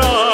Oh.